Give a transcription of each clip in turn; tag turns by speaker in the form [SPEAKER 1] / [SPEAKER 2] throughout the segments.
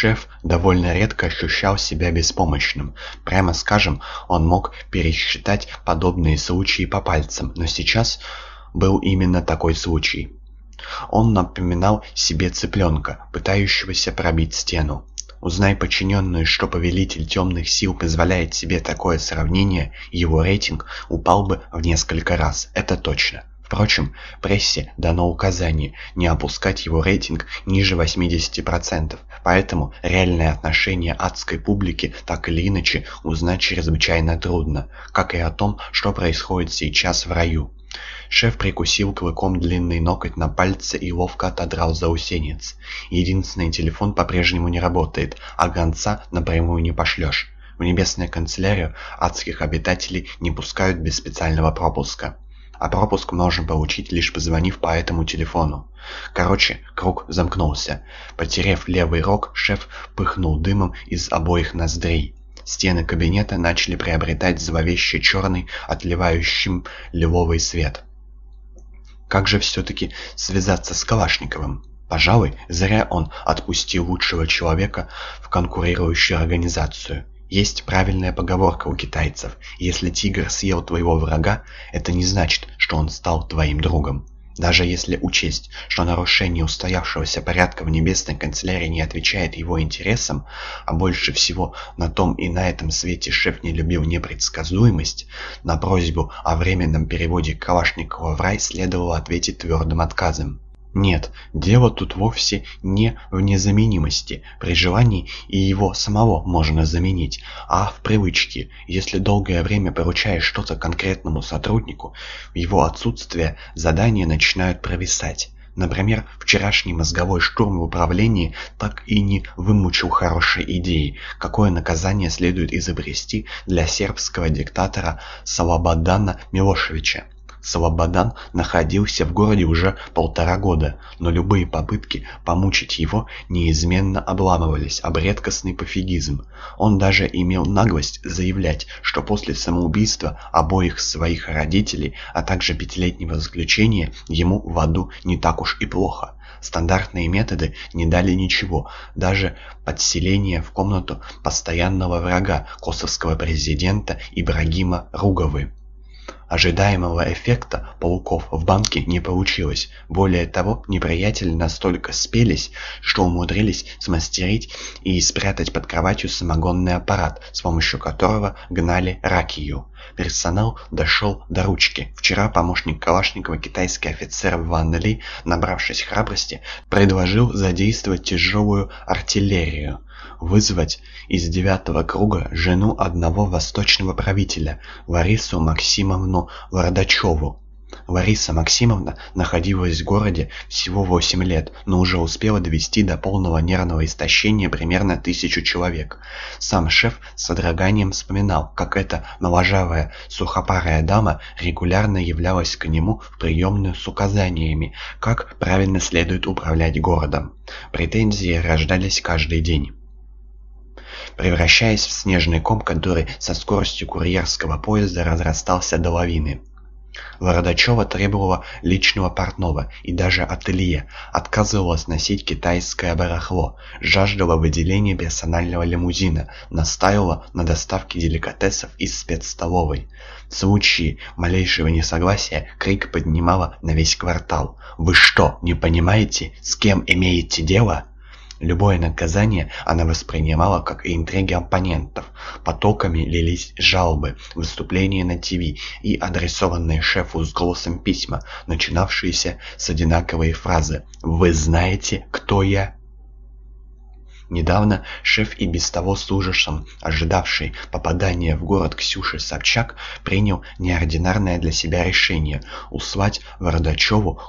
[SPEAKER 1] Шеф довольно редко ощущал себя беспомощным. Прямо скажем, он мог пересчитать подобные случаи по пальцам, но сейчас был именно такой случай. Он напоминал себе цыпленка, пытающегося пробить стену. Узнай подчиненные, что повелитель темных сил позволяет себе такое сравнение, его рейтинг упал бы в несколько раз, это точно. Впрочем, прессе дано указание не опускать его рейтинг ниже 80%, поэтому реальное отношение адской публики так или иначе узнать чрезвычайно трудно, как и о том, что происходит сейчас в раю. Шеф прикусил клыком длинный ноготь на пальце и ловко отодрал заусенец. Единственный телефон по-прежнему не работает, а гонца напрямую не пошлешь. В небесную канцелярию адских обитателей не пускают без специального пропуска. А пропуск можно получить, лишь позвонив по этому телефону. Короче, круг замкнулся. Потерев левый рог, шеф пыхнул дымом из обоих ноздрей. Стены кабинета начали приобретать зловеще черный, отливающим лиловый свет. Как же все-таки связаться с Калашниковым? Пожалуй, зря он отпустил лучшего человека в конкурирующую организацию. Есть правильная поговорка у китайцев. Если тигр съел твоего врага, это не значит, что он стал твоим другом. Даже если учесть, что нарушение устоявшегося порядка в небесной канцелярии не отвечает его интересам, а больше всего на том и на этом свете шеф не любил непредсказуемость, на просьбу о временном переводе Калашникова в рай следовало ответить твердым отказом. Нет, дело тут вовсе не в незаменимости. При желании и его самого можно заменить, а в привычке. Если долгое время поручаешь что-то конкретному сотруднику, в его отсутствие задания начинают провисать. Например, вчерашний мозговой штурм в управлении так и не вымучил хорошей идеи, какое наказание следует изобрести для сербского диктатора Салабадана Милошевича. Слободан находился в городе уже полтора года, но любые попытки помучить его неизменно обламывались об редкостный пофигизм. Он даже имел наглость заявлять, что после самоубийства обоих своих родителей, а также пятилетнего заключения, ему в аду не так уж и плохо. Стандартные методы не дали ничего, даже подселение в комнату постоянного врага косовского президента Ибрагима Руговы. Ожидаемого эффекта пауков в банке не получилось. Более того, неприятели настолько спелись, что умудрились смастерить и спрятать под кроватью самогонный аппарат, с помощью которого гнали ракию. Персонал дошел до ручки. Вчера помощник Калашникова, китайский офицер Ван Ли, набравшись храбрости, предложил задействовать тяжелую артиллерию вызвать из девятого круга жену одного восточного правителя, Ларису Максимовну Вардачеву. Лариса Максимовна находилась в городе всего 8 лет, но уже успела довести до полного нервного истощения примерно тысячу человек. Сам шеф с содроганием вспоминал, как эта моложавая сухопарая дама регулярно являлась к нему в приемную с указаниями, как правильно следует управлять городом. Претензии рождались каждый день превращаясь в снежный ком, который со скоростью курьерского поезда разрастался до лавины. Вородачева требовала личного портного и даже ателье, отказывалась носить китайское барахло, жаждала выделения персонального лимузина, настаивала на доставке деликатесов из спецстоловой. В случае малейшего несогласия крик поднимала на весь квартал. «Вы что, не понимаете, с кем имеете дело?» Любое наказание она воспринимала как интриги оппонентов. Потоками лились жалобы, выступления на ТВ и адресованные шефу с голосом письма, начинавшиеся с одинаковой фразы «Вы знаете, кто я?» Недавно шеф и без того с ужасом, ожидавший попадания в город Ксюши Собчак, принял неординарное для себя решение – услать Вородачеву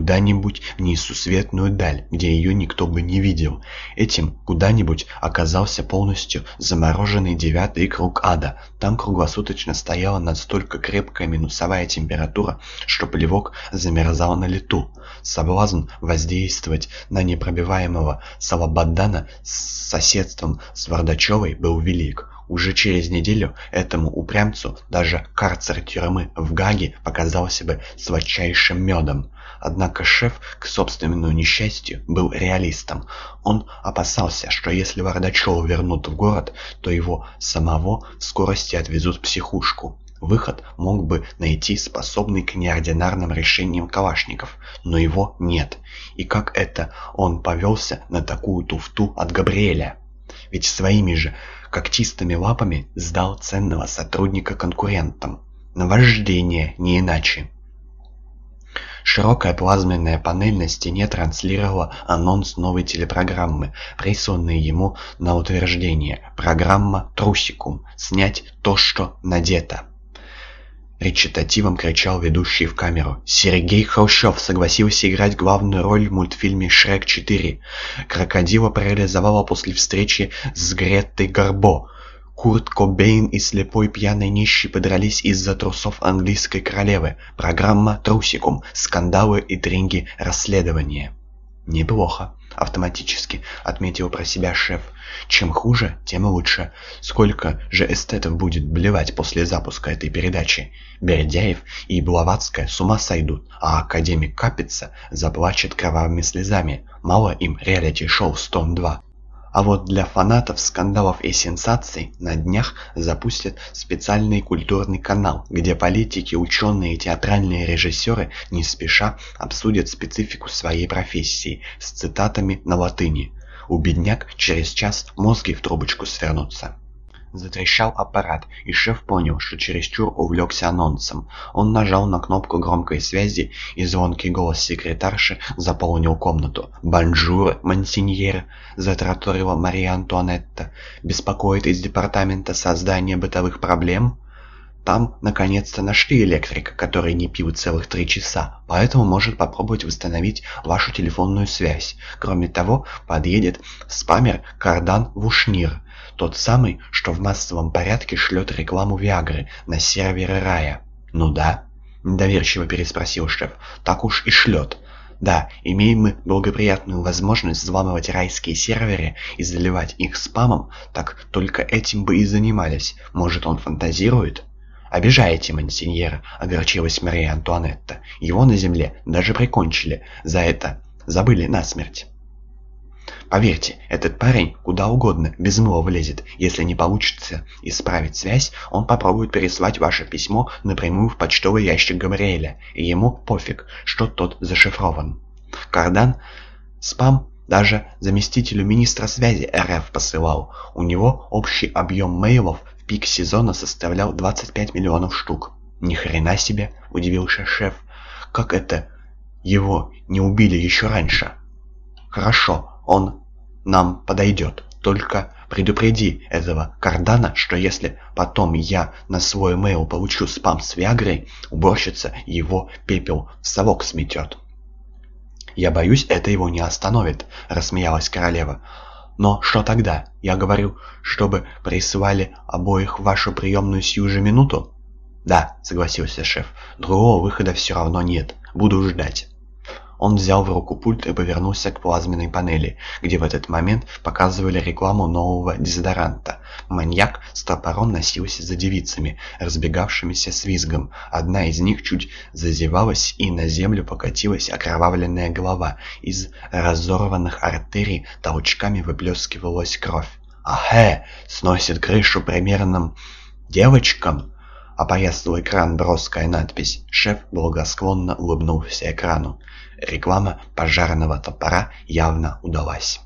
[SPEAKER 1] куда-нибудь в несусветную даль, где ее никто бы не видел. Этим куда-нибудь оказался полностью замороженный девятый круг ада. Там круглосуточно стояла настолько крепкая минусовая температура, что плевок замерзал на лету. Соблазн воздействовать на непробиваемого Салабаддана с соседством с Вардачевой был велик. Уже через неделю этому упрямцу даже карцер тюрьмы в Гаге показался бы сладчайшим медом. Однако шеф, к собственному несчастью, был реалистом. Он опасался, что если Вардачева вернут в город, то его самого в скорости отвезут в психушку. Выход мог бы найти способный к неординарным решениям Калашников, но его нет. И как это он повелся на такую туфту от Габриэля? Ведь своими же когтистыми лапами сдал ценного сотрудника конкурентам. Наваждение, не иначе. Широкая плазменная панель на стене транслировала анонс новой телепрограммы, присланной ему на утверждение. Программа «Трусикум. Снять то, что надето». Речитативом кричал ведущий в камеру. Сергей Хрущев согласился играть главную роль в мультфильме «Шрек 4». Крокодила парализовала после встречи с Греттой Горбо. Курт Кобейн и слепой пьяный нищий подрались из-за трусов английской королевы. Программа «Трусикум. Скандалы и тренги расследования». «Неплохо», — автоматически отметил про себя шеф. «Чем хуже, тем лучше. Сколько же эстетов будет блевать после запуска этой передачи? Бердяев и Блаватская с ума сойдут, а академик Капица заплачет кровавыми слезами. Мало им реалити-шоу «Стон-2». А вот для фанатов скандалов и сенсаций на днях запустят специальный культурный канал, где политики, ученые и театральные режиссеры не спеша обсудят специфику своей профессии с цитатами на латыни. У бедняг через час мозги в трубочку свернутся. Затрещал аппарат, и шеф понял, что чересчур увлекся анонсом. Он нажал на кнопку громкой связи, и звонкий голос секретарши заполнил комнату. «Бонжур, монсеньор!» — затараторила Мария Антуанетта. «Беспокоит из департамента создания бытовых проблем?» Там, наконец-то, нашли электрика, который не пил целых три часа, поэтому может попробовать восстановить вашу телефонную связь. Кроме того, подъедет спамер Кардан Вушнир, тот самый, что в массовом порядке шлет рекламу Виагры на серверы Рая. «Ну да», — недоверчиво переспросил шеф, — «так уж и шлет». Да, имеем мы благоприятную возможность взламывать райские серверы и заливать их спамом, так только этим бы и занимались. Может, он фантазирует? «Обижаете, мансиньера», — огорчилась Мария Антуанетта. «Его на земле даже прикончили. За это забыли насмерть». Поверьте, этот парень куда угодно без мыла влезет. Если не получится исправить связь, он попробует переслать ваше письмо напрямую в почтовый ящик Габриэля, и ему пофиг, что тот зашифрован. Кардан спам даже заместителю министра связи РФ посылал. У него общий объем мейлов пик сезона составлял 25 миллионов штук. Ни хрена себе, удивился шеф. Как это его не убили еще раньше? Хорошо, он нам подойдет. Только предупреди этого Кардана, что если потом я на свой мейл получу спам с Виагрой, уборщица его пепел в совок сметет. «Я боюсь, это его не остановит», — рассмеялась королева. «Но что тогда? Я говорю, чтобы присылали обоих в вашу приемную сию же минуту?» «Да», — согласился шеф, — «другого выхода все равно нет. Буду ждать». Он взял в руку пульт и повернулся к плазменной панели, где в этот момент показывали рекламу нового дезодоранта. Маньяк с топором носился за девицами, разбегавшимися с визгом. Одна из них чуть зазевалась, и на землю покатилась окровавленная голова. Из разорванных артерий толчками выплескивалась кровь. «Ахэ! Сносит крышу примерным девочкам!» Опоясал экран броская надпись. Шеф благосклонно улыбнулся экрану. Реклама пожарного топора явно удалась.